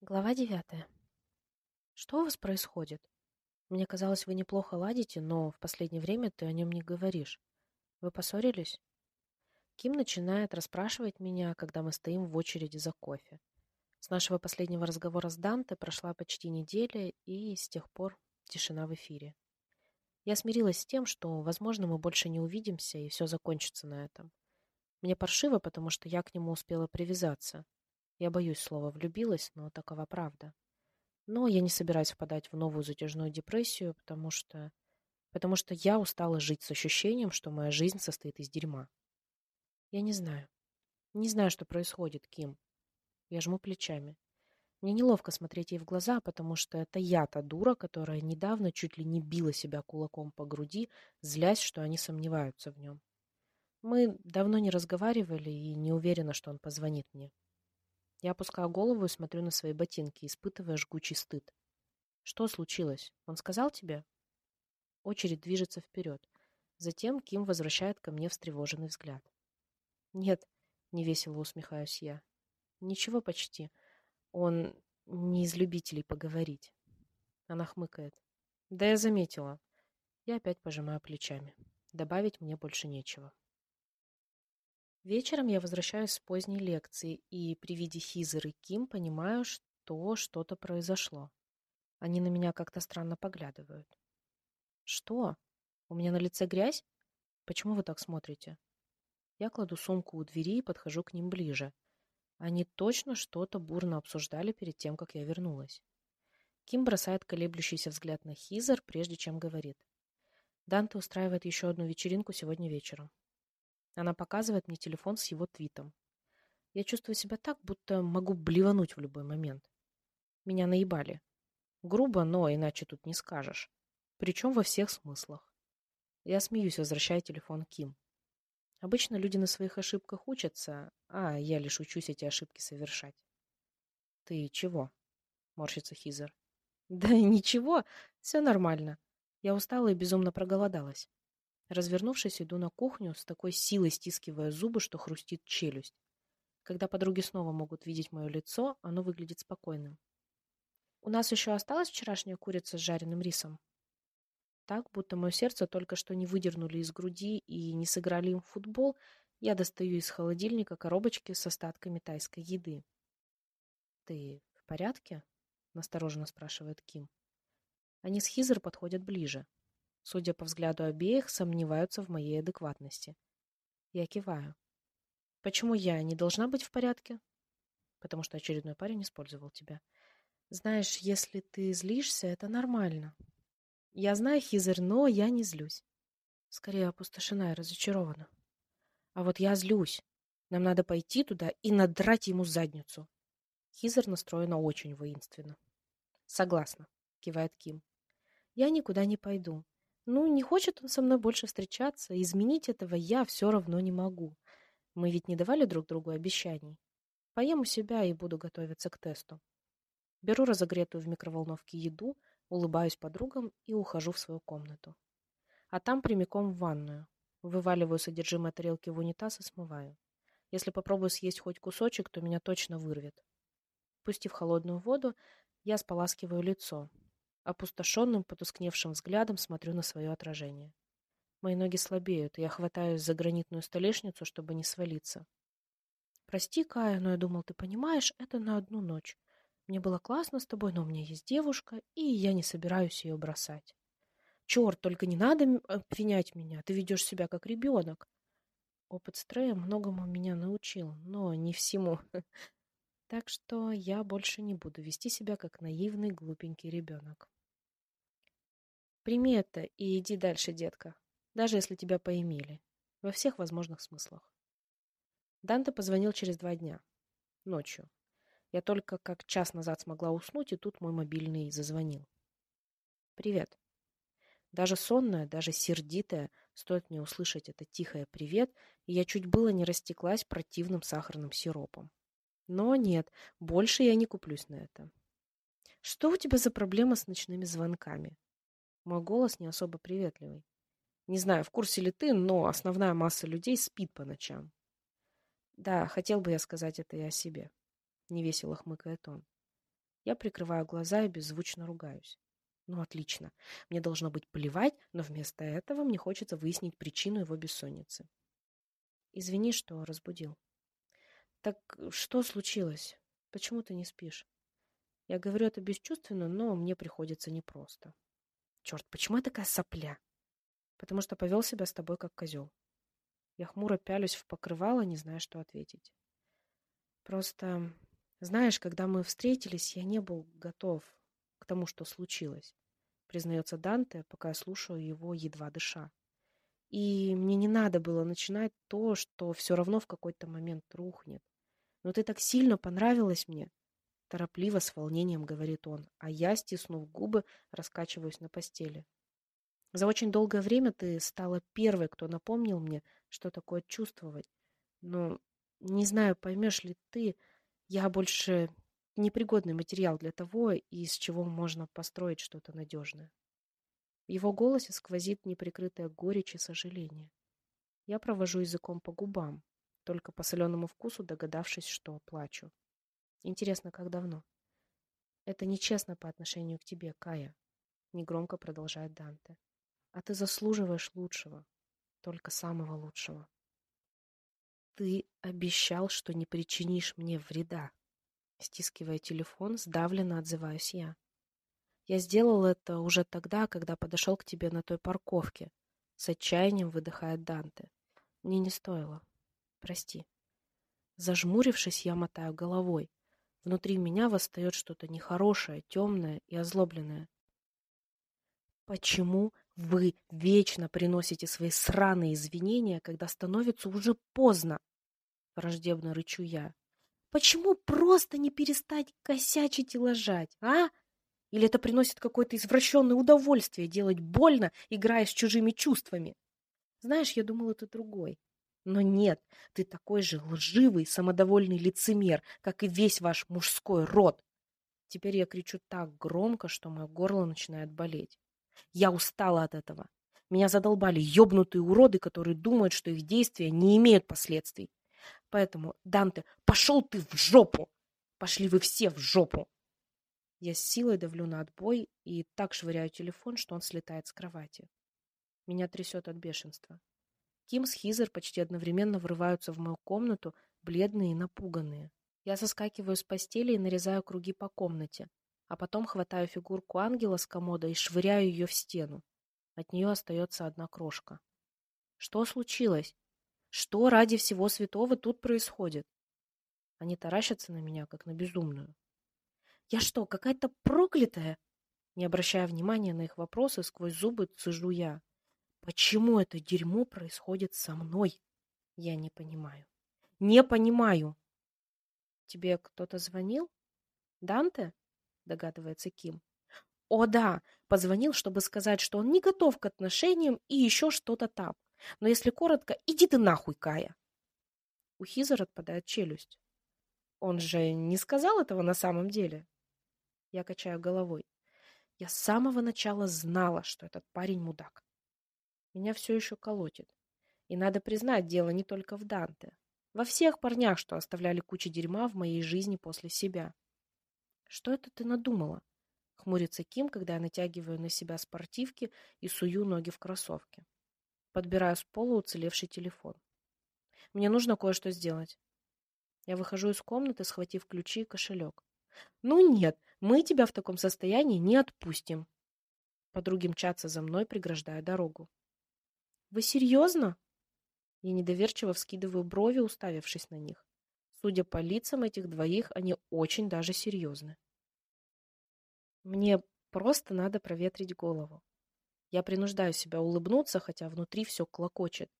Глава девятая. Что у вас происходит? Мне казалось, вы неплохо ладите, но в последнее время ты о нем не говоришь. Вы поссорились? Ким начинает расспрашивать меня, когда мы стоим в очереди за кофе. С нашего последнего разговора с Данте прошла почти неделя, и с тех пор тишина в эфире. Я смирилась с тем, что, возможно, мы больше не увидимся, и все закончится на этом. Мне паршиво, потому что я к нему успела привязаться. Я боюсь слова «влюбилась», но такова правда. Но я не собираюсь впадать в новую затяжную депрессию, потому что... потому что я устала жить с ощущением, что моя жизнь состоит из дерьма. Я не знаю. Не знаю, что происходит, Ким. Я жму плечами. Мне неловко смотреть ей в глаза, потому что это я та дура, которая недавно чуть ли не била себя кулаком по груди, злясь, что они сомневаются в нем. Мы давно не разговаривали и не уверена, что он позвонит мне. Я опускаю голову и смотрю на свои ботинки, испытывая жгучий стыд. Что случилось? Он сказал тебе? Очередь движется вперед. Затем Ким возвращает ко мне встревоженный взгляд. Нет, невесело усмехаюсь я. Ничего почти. Он не из любителей поговорить. Она хмыкает. Да я заметила. Я опять пожимаю плечами. Добавить мне больше нечего. Вечером я возвращаюсь с поздней лекции, и при виде Хизер и Ким понимаю, что что-то произошло. Они на меня как-то странно поглядывают. Что? У меня на лице грязь? Почему вы так смотрите? Я кладу сумку у двери и подхожу к ним ближе. Они точно что-то бурно обсуждали перед тем, как я вернулась. Ким бросает колеблющийся взгляд на Хизер, прежде чем говорит. Данте устраивает еще одну вечеринку сегодня вечером. Она показывает мне телефон с его твитом. Я чувствую себя так, будто могу блевануть в любой момент. Меня наебали. Грубо, но иначе тут не скажешь. Причем во всех смыслах. Я смеюсь, возвращая телефон Ким. Обычно люди на своих ошибках учатся, а я лишь учусь эти ошибки совершать. «Ты чего?» — морщится Хизер. «Да ничего, все нормально. Я устала и безумно проголодалась. Развернувшись, иду на кухню, с такой силой стискивая зубы, что хрустит челюсть. Когда подруги снова могут видеть мое лицо, оно выглядит спокойным. «У нас еще осталась вчерашняя курица с жареным рисом?» Так, будто мое сердце только что не выдернули из груди и не сыграли им в футбол, я достаю из холодильника коробочки с остатками тайской еды. «Ты в порядке?» — настороженно спрашивает Ким. Они с Хизер подходят ближе. Судя по взгляду обеих, сомневаются в моей адекватности. Я киваю. Почему я не должна быть в порядке? Потому что очередной парень использовал тебя. Знаешь, если ты злишься, это нормально. Я знаю, Хизер, но я не злюсь. Скорее опустошена и разочарована. А вот я злюсь. Нам надо пойти туда и надрать ему задницу. Хизер настроена очень воинственно. Согласна, кивает Ким. Я никуда не пойду. Ну, не хочет он со мной больше встречаться, изменить этого я все равно не могу. Мы ведь не давали друг другу обещаний. Поем у себя и буду готовиться к тесту. Беру разогретую в микроволновке еду, улыбаюсь подругам и ухожу в свою комнату. А там прямиком в ванную. Вываливаю содержимое тарелки в унитаз и смываю. Если попробую съесть хоть кусочек, то меня точно вырвет. Пустив холодную воду, я споласкиваю лицо, Опустошенным, потускневшим взглядом смотрю на свое отражение. Мои ноги слабеют, и я хватаюсь за гранитную столешницу, чтобы не свалиться. «Прости, Кая, но я думал, ты понимаешь, это на одну ночь. Мне было классно с тобой, но у меня есть девушка, и я не собираюсь ее бросать. Черт, только не надо обвинять меня, ты ведешь себя как ребенок. Опыт стрея многому меня научил, но не всему. Так что я больше не буду вести себя как наивный глупенький ребенок. Прими это и иди дальше, детка, даже если тебя поимели. Во всех возможных смыслах. Данте позвонил через два дня. Ночью. Я только как час назад смогла уснуть, и тут мой мобильный зазвонил. «Привет». Даже сонная, даже сердитая, стоит мне услышать это тихое «привет», и я чуть было не растеклась противным сахарным сиропом. Но нет, больше я не куплюсь на это. Что у тебя за проблема с ночными звонками? Мой голос не особо приветливый. Не знаю, в курсе ли ты, но основная масса людей спит по ночам. Да, хотел бы я сказать это и о себе. Невесело хмыкает он. Я прикрываю глаза и беззвучно ругаюсь. Ну, отлично. Мне должно быть плевать, но вместо этого мне хочется выяснить причину его бессонницы. Извини, что разбудил. Так что случилось? Почему ты не спишь? Я говорю это бесчувственно, но мне приходится непросто. Черт, почему я такая сопля? Потому что повел себя с тобой как козел. Я хмуро пялюсь в покрывало, не зная, что ответить. Просто, знаешь, когда мы встретились, я не был готов к тому, что случилось, признается Данте, пока я слушаю его, едва дыша. И мне не надо было начинать то, что все равно в какой-то момент рухнет. Но ты так сильно понравилась мне, торопливо с волнением говорит он, а я, стиснув губы, раскачиваюсь на постели. За очень долгое время ты стала первой, кто напомнил мне, что такое чувствовать. Но не знаю, поймешь ли ты, я больше непригодный материал для того, из чего можно построить что-то надежное. В его голосе сквозит неприкрытая горечь и сожаление. Я провожу языком по губам, только по соленому вкусу догадавшись, что плачу. Интересно, как давно? Это нечестно по отношению к тебе, Кая, негромко продолжает Данте. А ты заслуживаешь лучшего, только самого лучшего. Ты обещал, что не причинишь мне вреда. Стискивая телефон, сдавленно отзываюсь я. Я сделал это уже тогда, когда подошел к тебе на той парковке. С отчаянием выдыхает Данте. Мне не стоило. Прости. Зажмурившись, я мотаю головой. Внутри меня восстает что-то нехорошее, темное и озлобленное. Почему вы вечно приносите свои сраные извинения, когда становится уже поздно? Враждебно рычу я. Почему просто не перестать косячить и лажать, а? Или это приносит какое-то извращенное удовольствие делать больно, играя с чужими чувствами? Знаешь, я думал, это другой. Но нет, ты такой же лживый, самодовольный лицемер, как и весь ваш мужской род. Теперь я кричу так громко, что мое горло начинает болеть. Я устала от этого. Меня задолбали ёбнутые уроды, которые думают, что их действия не имеют последствий. Поэтому, Данте, пошел ты в жопу! Пошли вы все в жопу! Я с силой давлю на отбой и так швыряю телефон, что он слетает с кровати. Меня трясет от бешенства. Ким с Хизер почти одновременно врываются в мою комнату, бледные и напуганные. Я соскакиваю с постели и нарезаю круги по комнате, а потом хватаю фигурку ангела с комода и швыряю ее в стену. От нее остается одна крошка. Что случилось? Что ради всего святого тут происходит? Они таращатся на меня, как на безумную. Я что, какая-то проклятая? Не обращая внимания на их вопросы, сквозь зубы цежу я. Почему это дерьмо происходит со мной? Я не понимаю. Не понимаю. Тебе кто-то звонил? Данте? Догадывается Ким. О, да, позвонил, чтобы сказать, что он не готов к отношениям и еще что-то там. Но если коротко, иди ты нахуй, Кая. У Хизер отпадает челюсть. Он же не сказал этого на самом деле. Я качаю головой. Я с самого начала знала, что этот парень мудак. Меня все еще колотит. И надо признать, дело не только в Данте. Во всех парнях, что оставляли кучу дерьма в моей жизни после себя. Что это ты надумала? Хмурится Ким, когда я натягиваю на себя спортивки и сую ноги в кроссовки. Подбираю с пола уцелевший телефон. Мне нужно кое-что сделать. Я выхожу из комнаты, схватив ключи и кошелек. Ну нет, мы тебя в таком состоянии не отпустим. Подруги мчатся за мной, преграждая дорогу. Вы серьезно? Я недоверчиво вскидываю брови, уставившись на них. Судя по лицам этих двоих, они очень даже серьезны. Мне просто надо проветрить голову. Я принуждаю себя улыбнуться, хотя внутри все клокочет.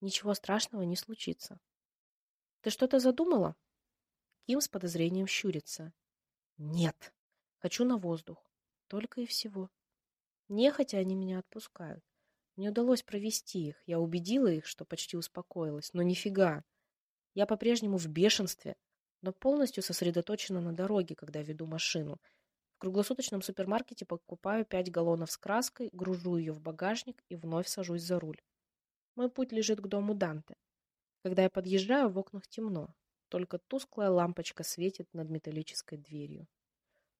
Ничего страшного не случится. Ты что-то задумала? Ким с подозрением щурится. Нет. Хочу на воздух. Только и всего. Нехотя они меня отпускают. Мне удалось провести их. Я убедила их, что почти успокоилась. Но нифига. Я по-прежнему в бешенстве, но полностью сосредоточена на дороге, когда веду машину. В круглосуточном супермаркете покупаю пять галлонов с краской, гружу ее в багажник и вновь сажусь за руль. Мой путь лежит к дому Данте. Когда я подъезжаю, в окнах темно. Только тусклая лампочка светит над металлической дверью.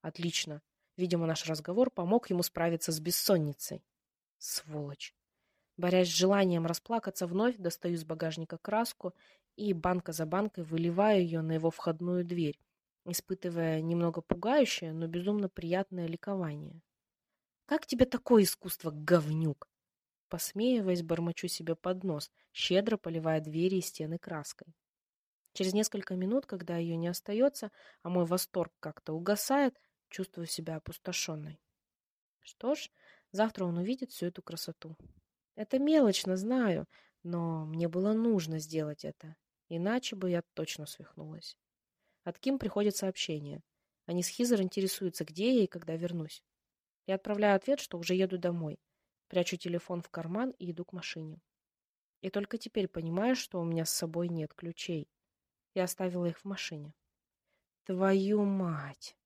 Отлично. Видимо, наш разговор помог ему справиться с бессонницей. Сволочь. Борясь с желанием расплакаться, вновь достаю из багажника краску и банка за банкой выливаю ее на его входную дверь, испытывая немного пугающее, но безумно приятное ликование. «Как тебе такое искусство, говнюк?» Посмеиваясь, бормочу себе под нос, щедро поливая двери и стены краской. Через несколько минут, когда ее не остается, а мой восторг как-то угасает, чувствую себя опустошенной. Что ж, завтра он увидит всю эту красоту. Это мелочно, знаю, но мне было нужно сделать это, иначе бы я точно свихнулась. От Ким приходит сообщение. Они с Хизер интересуются, где я и когда вернусь. Я отправляю ответ, что уже еду домой. Прячу телефон в карман и иду к машине. И только теперь понимаю, что у меня с собой нет ключей. Я оставила их в машине. Твою мать!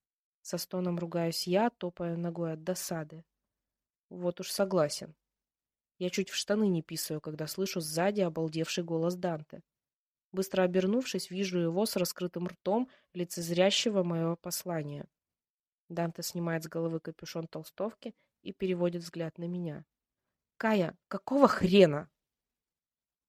Со стоном ругаюсь я, топая ногой от досады. Вот уж согласен. Я чуть в штаны не писаю, когда слышу сзади обалдевший голос Данте. Быстро обернувшись, вижу его с раскрытым ртом, лицезрящего мое послание. Данте снимает с головы капюшон толстовки и переводит взгляд на меня. «Кая, какого хрена?»